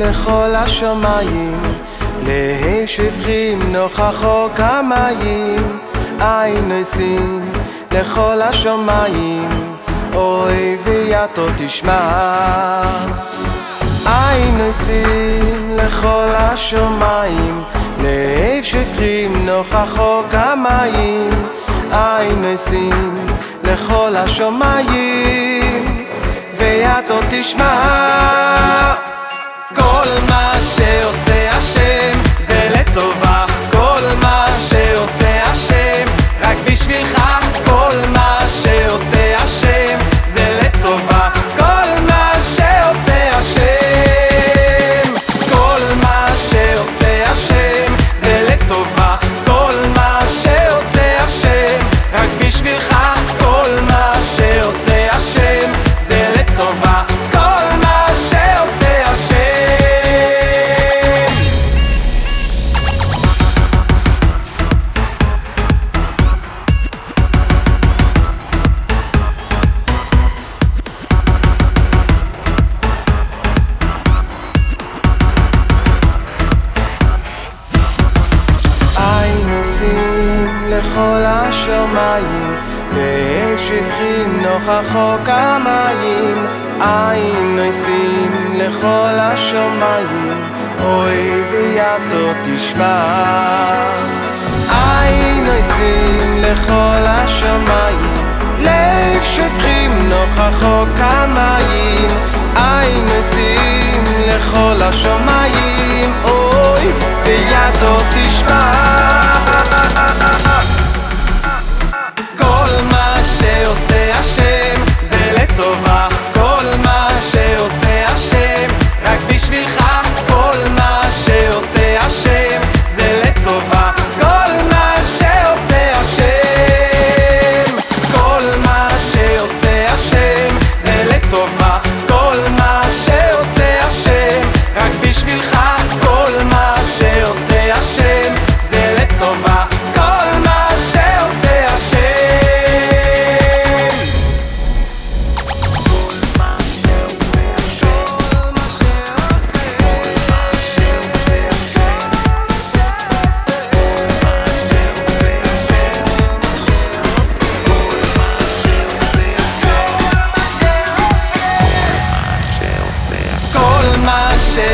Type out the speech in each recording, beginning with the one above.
לכל השמיים, להי שפכים נוכח חוק המים, עין עשים לכל השמיים, אוי ויתו תשמע. עין עשים לכל השמיים, להי שפכים נוכח חוק המים, עין עשים לכל השמיים, ויתו תשמע. לכל השמיים, ואל שפכים נוכח חוק המים. עין עשים לכל השמיים, אוי ויתו תשמע. עין עשים לכל השמיים, לב שפכים נוכח חוק המים. עין עשים לכל השמיים,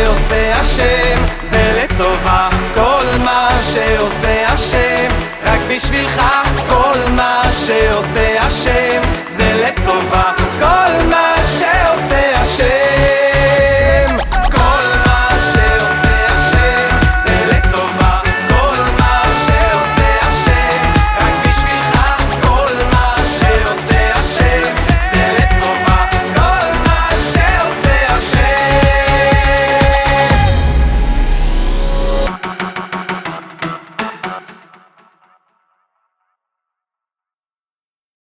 שעושה השם זה לטובה. כל מה שעושה השם רק בשבילך